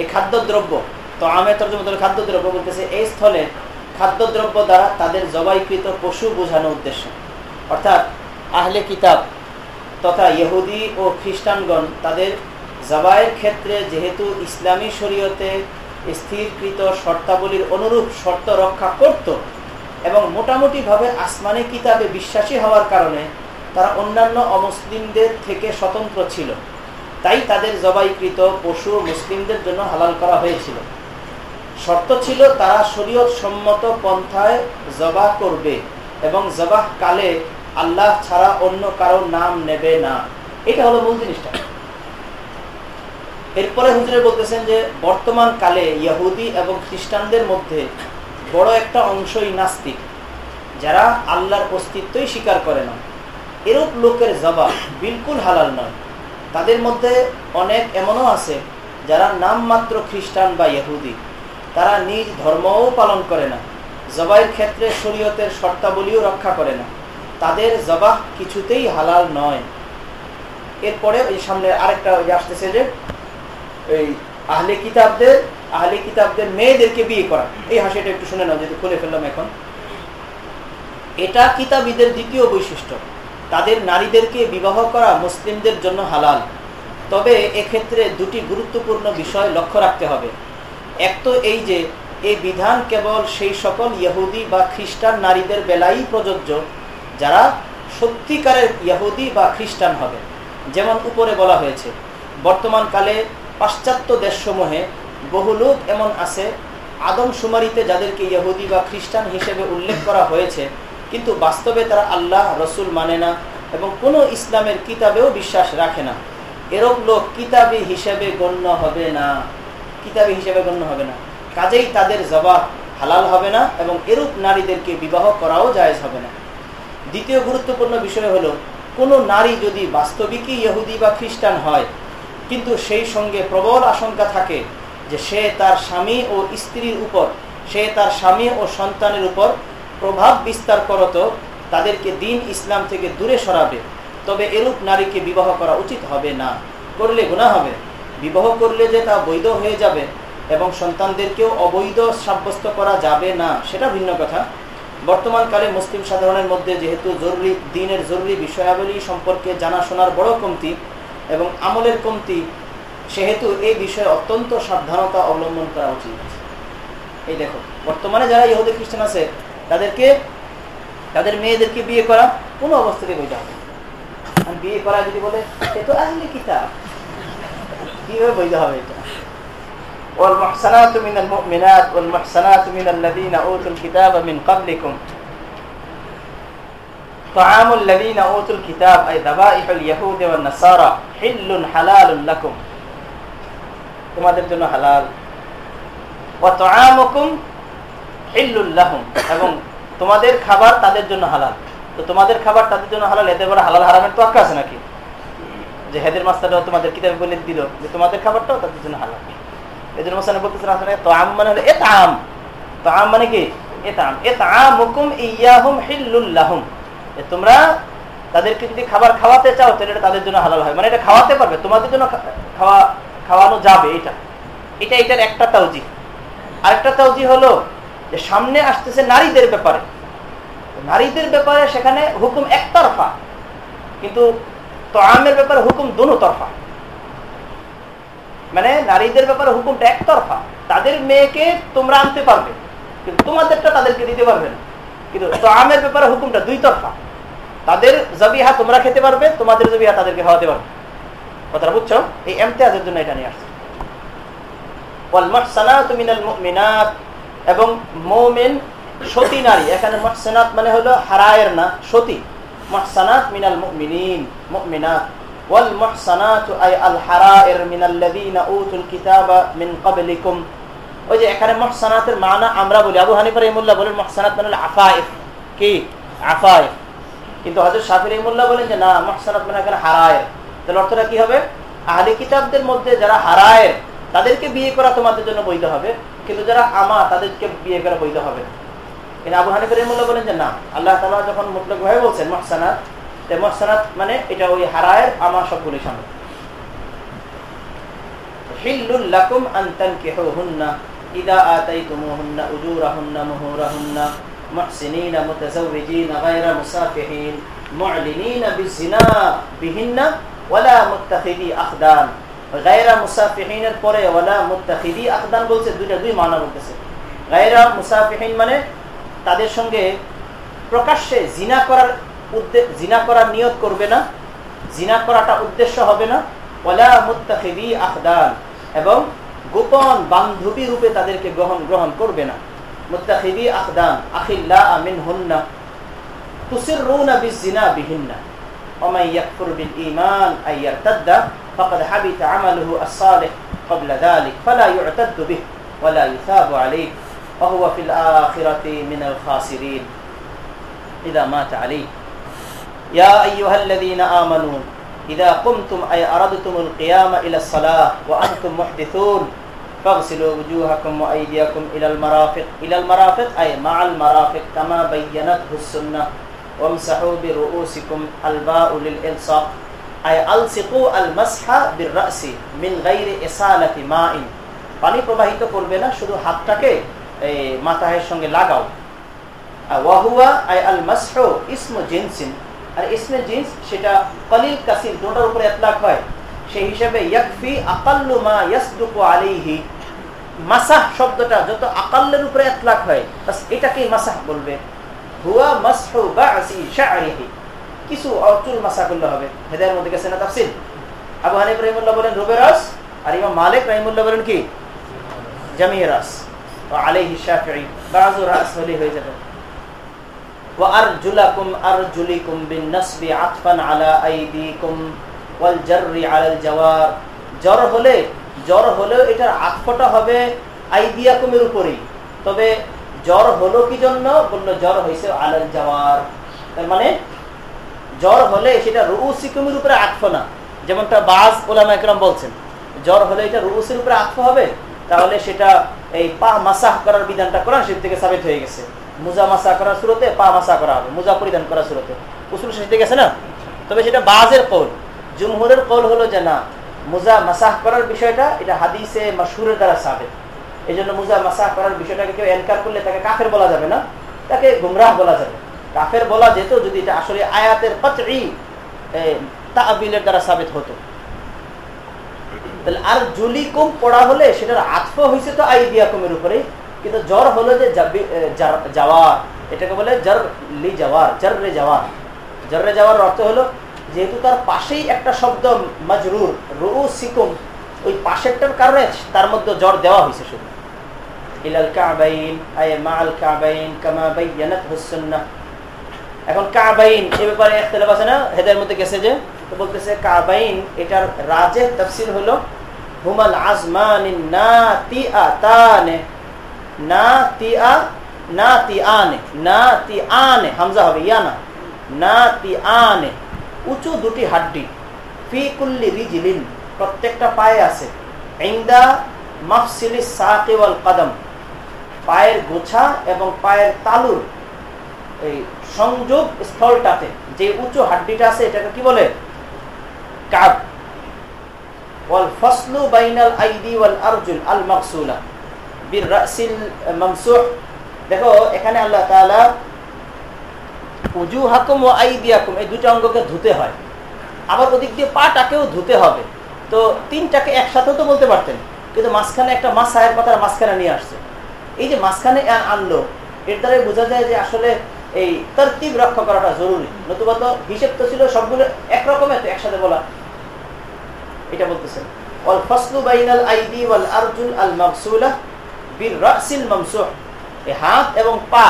এই খাদ্যদ্রব্য তো আমের তর্জমা খাদ্যদ্রব্য বলতেছে, এই স্থলে খাদ্যদ্রব্য দ্বারা তাদের জবাইকৃত পশু বোঝানো উদ্দেশ্য। অর্থাৎ আহলে কিতাব তথা ইহুদি ও খ্রিস্টানগণ তাদের জবাইয়ের ক্ষেত্রে যেহেতু ইসলামী শরীয়তে স্থিরকৃত শর্তাবলীর অনুরূপ শর্ত রক্ষা করত এবং মোটামুটিভাবে আসমানি কিতাবে বিশ্বাসী হওয়ার কারণে তারা অন্যান্য অমুসলিমদের থেকে স্বতন্ত্র ছিল। তাই তাদের জবাইকৃত পশু মুসলিমদের জন্য হালাল করা হয়েছিল। শর্ত ছিল তারা শরীয়ত সম্মত পন্থায় জবাহ করবে এবং জবাহ কালে আল্লাহ ছাড়া অন্য কারও নাম নেবে না। এটা হলো মূল জিনিসটা। এরপরে হুজুরে বলতেছেন যে, বর্তমান কালে ইহুদি এবং খ্রিস্টানদের মধ্যে বড় একটা অংশই নাস্তিক, যারা আল্লাহর অস্তিত্বই স্বীকার করে না। এরূপ লোকের জবাব বিলকুল হালাল নয়। তাদের মধ্যে অনেক এমনও আছে, যারা নামমাত্র খ্রিস্টান বা ইহুদি। তারা নিজ ধর্মও পালন করে না, জবাইয়ের ক্ষেত্রে শরীয়তের শর্তাবলীও রক্ষা করে না। তাদের জবাহ কিছুতেই হালাল নয়। এরপরে ওই সামনে আরেকটা আসতেছে যে এই আহলে কিতাবদের আহলে কিতাবদের মেয়েদেরকে বিয়ে করা। এই হাসিটা একটু শুনে নাও যদি খুলে ফেললাম এখন। এটা কিতাবীদের দ্বিতীয় বৈশিষ্ট্য। তাদের নারীদেরকে বিবাহ করা মুসলিমদের জন্য হালাল। তবে এক্ষেত্রে দুটি গুরুত্বপূর্ণ বিষয় লক্ষ্য রাখতে হবে। এক তো এই যে, এই বিধান কেবল সেই সকল ইহুদি বা খ্রিস্টান নারীদের বেলাই প্রযোজ্য, যারা সত্যিকারের ইহুদি বা খ্রিস্টান হবে। যেমন উপরে বলা হয়েছে, বর্তমান কালে পাশ্চাত্য দেশসমূহে বহু লোক এমন আছে, আদমশুমারিতে যাদেরকে ইহুদি বা খ্রিস্টান হিসেবে উল্লেখ করা হয়েছে, কিন্তু বাস্তবে তারা আল্লাহ, রসুল মানে না এবং কোনো ইসলামের কিতাবেও বিশ্বাস রাখে না। এরকম লোক কিতাবি হিসেবে গণ্য হবে না। কিতাবি হিসেবে গণ্য হবে না। কাজেই তাদের জবাব হালাল হবে না এবং এরূপ নারীদেরকে বিবাহ করাও জায়েজ হবে না। দ্বিতীয় গুরুত্বপূর্ণ বিষয় হলো, কোনো নারী যদি বাস্তবিকই ইহুদি বা খ্রিস্টান হয় কিন্তু সেই সঙ্গে প্রবল আশঙ্কা থাকে যে সে তার স্বামী ও স্ত্রীর উপর, সে তার স্বামী ও সন্তানের উপর প্রভাব বিস্তার করত, তাদেরকে দিন ইসলাম থেকে দূরে সরাবে। তবে এরূপ নারীকে বিবাহ করা উচিত হবে না। করলে গুণা হবে। বিবাহ করলে যে তা বৈধ হয়ে যাবে এবং সন্তানদেরকেও অবৈধ সাব্যস্ত করা যাবে না, সেটা ভিন্ন কথা। বর্তমানকালে মুসলিম সাধারণের মধ্যে যেহেতু জরুরি, দিনের জরুরি বিষয়াবলী সম্পর্কে জানাশোনার বড় কমতি এবং আমলের কমতি সেহেতু এই বিষয়ে অত্যন্ত সাবধানতা অবলম্বন করা উচিত এই দেখো বর্তমানে যারা ইহুদি খ্রিস্টান আছে তাদেরকে তাদের মেয়েদেরকে বিয়ে করা কোনো অবস্থাতে বৈধ হবে আর বিয়ে করা যদি বলে সে তো আসলে কিতাব কিভাবে বৈধ হবে এটা والمحسنات من المؤمنات والمحسنات من الذين أوتوا الكتاب من قبلكم طعام الذين أوتوا الكتاب أي ذبائح اليهود والنصارى حل حلال لكم তোমাদের জন্য হালাল وطعامكم حل لهم এবং তোমাদের খাবার তাদের জন্য হালাল তো তোমাদের খাবার তাদের জন্য হালাল এতে বড় হালাল হারামের তো আক্কা আছে নাকি যে হেদের মাস্টাররাও তোমাদের কিতাবে বলে দিল যে তোমাদের খাবারটাও তাদের জন্য হালাল এই জন্য মোসানে বলতেছেন আসলে তো আম মানে হলো এ তাম তো আম মানে কি এ তাম এ তাম হুকুম ইয়াহুম তোমরা তাদেরকে যদি খাবার খাওয়াতে চাও, তাহলে এটা তাদের জন্য হালাল হয়। মানে এটা খাওয়াতে পারবে, তোমাদের জন্য খাওয়া, খাওয়ানো যাবে এটা। এটা এটার একটা তাউজি আরেকটা তাউজি হলো যে সামনে আসতেছে নারীদের ব্যাপারে। নারীদের ব্যাপারে সেখানে হুকুম একতরফা। কিন্তু তো আমের ব্যাপারে হুকুম দুনো তরফা। মানে নারীদের ব্যাপারে হুকুমটা একতরফা। তাদের মেয়েকে তোমরা আনতে পারবে, কিন্তু তোমাদেরটা তাদেরকে দিতে পারবে না। কিন্তু তো আমের ব্যাপারে হুকুমটা দুই তরফা তাদের জবিহা তোমরা খেতে পারবে, তোমাদের জবিহা তাদেরকে খাওয়াতে পারবে। কথাটা বুঝছ? এই এমতিয়াজের জন্য এটা নিয়ে আসছে এখানে মানে না মিন আমরা বলি। আবু হানিফা মহসানাত মানে হলো আফায়েফ। কি? আফায়েফ। কিন্তু হযরত শাফি রহিমাহুল্লাহ বলেন যে, না মহসানাত মানে এখানে হারায়ের। তাহলে অর্থটা কি হবে? আহলি কিতাবদের মধ্যে যারা হারায়ের, তাদেরকে বিয়ে করা তোমাদের জন্য বৈধ হবে। কিন্তু যারা আমা, তাদেরকে বিয়ে করা বৈধ হবে। কিন্তু আবু হানিফ রহিমুল্লাহ বলেন যে, না, আল্লাহ তালা যখন মুতলক ভাবে বলছেন মহসানাত মহসানাত মানে এটা ওই হারায়ের, আমা সবগুলি সামনে। হিল্লুল লাকুম আন তানকিহুহুন্না, ইদা আতাইতুমুহুন্না উজুরাহুন্না মুহুরাহুন্না। মুহসিনিনা মুতাজাওবিজিনা গায়রা মুসাফিহিন মু'লিনিনা বিজিনা বিহিন্না ওয়ালা মুত্তাখিদি আখদান। গায়রা মুসাফিহিনের পরে ওয়ালা মুত্তাখিদি আখদান বলছে, দুইটা দুই মানা বলতেছে গায়রা মুসাফিহিন মানে তাদের সঙ্গে প্রকাশ্যে জিনা করার জিনা করার নিয়ত করবে না, জিনা করাটা উদ্দেশ্য হবে না ওলা মুত্তাখিদি আখদান। এবং গোপন বান্ধবী রূপে তাদেরকে গ্রহণ গ্রহণ করবে না। متخذي أقدام. أخلاء منهن. تسرون بالزنا بهن. ومن يكفر بالإيمان أن يرتد فقد حبط عمله الصالح قبل ذلك فلا يعتد به ولا يثاب عليه وهو في الآخرة من الخاسرين. إذا مات عليه يا أيها الذين آمنوا إذا قمتم أي أردتم القيام إلى الصلاة وأنتم محدثون فاغسلوا وجوهكم وأيديكم إلى المرافق إلى المرافق أي مع المرافق كما بينته السنة وامسحوا برؤوسكم الباء للإلصاق أي ألصقوا المسح بالرأس من غير إصالة ماء পানি প্রবাহিত করবে না শুধু হাতটাকে মাথায়ের সঙ্গে লাগাও ওয়াহুয়া আই আল মাসহু ইসমু জিনসিন আর ইসমে জিন্স সেটা কলিল কাসির দুটোর উপরে এতলাক হয় সেই হিসাবে ইয়াকফি আকাল্লু মা ইয়াসদুকু আলাইহি মাসাহ শব্দটা যত আকাল্লের উপরে এতলাক হয় বাস এটাকেই মাসাহ বলবে হুয়া মাসহু বাসি শা'রিহি কিছু চুল মাসা করলে হবে হেদায়ের মধ্যে গেছে না তাফসীর আবু হানিফ রাহিমাহুল্লাহ বলেন রুবে রাস আর ইমাম মালিক রাহিমাহুল্লাহ বলেন কি জামিয়ে রাস আলাইহি শাফিঈ বাযু রাস হলে হয়ে যাবে وأرجلكم أرجلكم بالنصب عطفا على أيديكم والجر على الجوار জ্বর হলে জ্বর হলেও এটার আতফটা হবে আইদিয়াকুমের উপরেই। তবে জ্বর হলো কি জন্য? বলল, জ্বর হয়েছে আলাল জাওয়ার। তার মানে জ্বর হলে সেটা রুসিকুমের উপরে আতফ না যেমনটা বাজ ওলামা একরাম বলছেন। জ্বর হলে এটা রুসির উপরে আতফ হবে? তাহলে সেটা এই পা মাসাহ করার বিধানটা কোরআন শরীফ থেকে সাবিত হয়ে গেছে। মুজা মাসা করার শুরুতে পা মাসা করা হবে, মুজা পরিধান করার শুরুতে উসুল শেষে গেছে না? তবে সেটা বাজের কৌল। জুমহুরের কৌল হলো যে না মুজা মাসাহ করার বিষয়টা এটা হাদিসে মাসুরের দ্বারা সাবেক এই জন্য মুজা মাসাহ করার বিষয়টাকে কেউ এনকার করলে তাকে কাফের বলা যাবে না, তাকে গুমরাহ বলা যাবে। কাফের বলা যেত যদি এটা আসলে আয়াতের কতই তাবিলের দ্বারা সাবেত হতো। তাহলে আর জুলিকুম পড়া হলে সেটার আতফ হয়েছে তো আইদিয়াকুমের উপরে কিন্তু জ্বর হলো যে যাওয়ার এটাকে বলে জর লি যাওয়ার জর্রে যাওয়ার জর জর্রে যাওয়ার অর্থ হলো যেহেতু তার পাশেই একটা শব্দ মজরুর রু সিকুম ওই পাশেরটার কারণে তার মধ্যে জ্বর দেওয়া হয়েছে শুধু। আয় মাল কাবাইন এখন কাবাইন ব্যাপারে না? হেদায়ের মধ্যে গেছে যে, তো বলতেছে কাবাইন, এটার রাজে তাফসীর হলো, হুমাল আজমানিন নাতিআতানে নাতিয়া নাতি আনে নাতি আনে হামজা হবে ইয়া না উঁচু দুটি হাড্ডি। ফি কুল্লি রিজিলিন, প্রত্যেকটা পায়ে আছে। মাফসিলি কদম। পায়ের গোছা এবং পায়ের তালুর এই সংযোগ স্থলটাতে। যে উঁচু হাড্ডিটা আছে, এটাকে কি বলে? কাব। ওয়াল ফসলু বাইনাল ওয়াল আরজুল আল মাকসুলা রাসিল মামসুহ। দেখো, এখানে আল্লাহ তাআলা উজু হাকুম ও আইদিয়াকুম, এই দুটো অঙ্গকে ধুতে হয়। আবার ওদিক দিয়ে পাটাকেও ধুতে হবে। তো তিনটাকে একসাথেও তো বলতে পারতেন, কিন্তু মাঝখানে একটা মাছ সাহেব কথার মাঝখানে নিয়ে আসছে। এই যে মাঝখানে আনলো, এর দ্বারাই বোঝা যায় যে আসলে এই তরতিব রক্ষা করাটা জরুরি। নতুবা তো হিসেব তো ছিল সবগুলো একরকমের একসাথে বলা। এটা বলতেছেন, ওয়াল ফসলু বাইনাল আইদি ওয়াল আরজুল আল মাকসুলা বির রাসিল মামসুহ। হাত এবং পা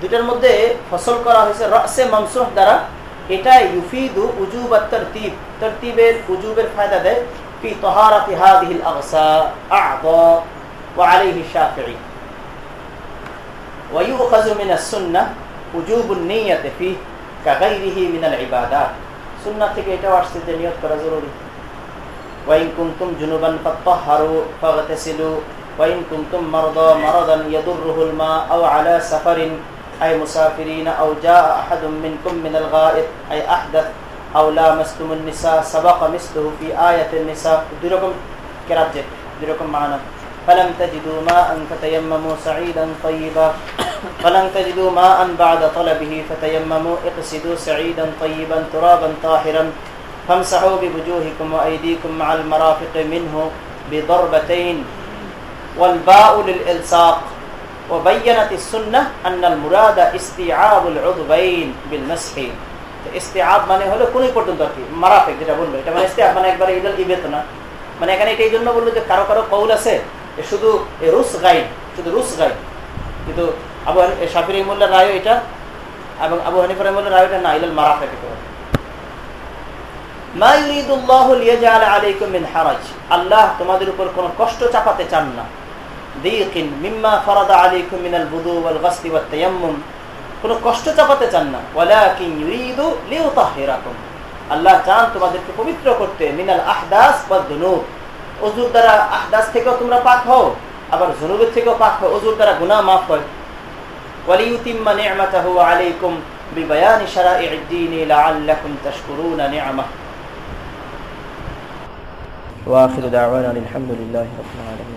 দুটার মধ্যে ফসল করা হয়েছে রসে মামসুহ দ্বারা এটা ইউফিদু উজুব তরতিব তরতিবের উজুবের ফায়দা দেয় ফি তহারাতি হাদিহিল আগসা আ'দা ওয়া আলাইহি শাফিঈ ويؤخذ من السنة وجوب النية فيه كغيره من العبادات সুন্নাহ থেকে এটাও আসছে যে নিয়ত করা জরুরি وإن كنتم جنبا فطهروا فاغتسلوا وإن كنتم مرضى مرضا يضره الماء أو على سفر أي مسافرين أو جاء أحد منكم من الغائط أي أحدث أو لامستم النساء سبق مثله في آية النساء. دركم كرات دركم معنا. فلم تجدوا ماء فتيمموا سعيدا طيبا. فلن تجدوا ماء بعد طلبه فتيمموا اقصدوا سعيدا طيبا ترابا طاهرا. فامسحوا بوجوهكم وأيديكم مع المرافق منه بضربتين. والباء للإلصاق. وبينت السنة أن المراد استيعاب العضبين بالمسح ইস্তেআব মানে হলো কোনই পর্যন্ত আর কি মারাফেক যেটা বললো এটা মানে ইস্তেআব মানে একবারে ইলাল ইবেত না মানে এখানে এটা এই জন্য বললো যে কারো কারো কৌল আছে শুধু রুস গাইড শুধু রুস গাইড কিন্তু আবু শাফির রহমুল্লাহ রায় এটা এবং আবু হানিফ রহমুল্লাহ রায় এটা না ইলাল মারাফেক আল্লাহ তোমাদের উপর কোন কষ্ট চাপাতে চান না দিকিন মিম্মা ফরাদা আলাইকুম মিনাল বুদু ওয়াল গাসলি ওয়াত তায়াম্মুম। কোনো কষ্ট চাপাতে চান না। ওয়ালাকিন ইউরিদু লিউতাহহিরাকুম আল্লাহ চান তোমাদেরকে পবিত্র করতে। মিনাল আহদাস বা দুনুব। অজুর দ্বারা আহদাস থেকেও তোমরা পাক হও। আবার জুনুবের থেকেও পাক হও। অজুর দ্বারা গুনাহ মাফ হয়। ওয়ালিউতিম্মা নি'মাতাহু আলাইকুম বিবায়ান শারাই'দ দ্বীন লাআল্লাকুম তাশকুরুনা নি'মাহ ওয়া আখিরু দাওয়ানা আলহামদুলিল্লাহি রাব্বিল আলামিন।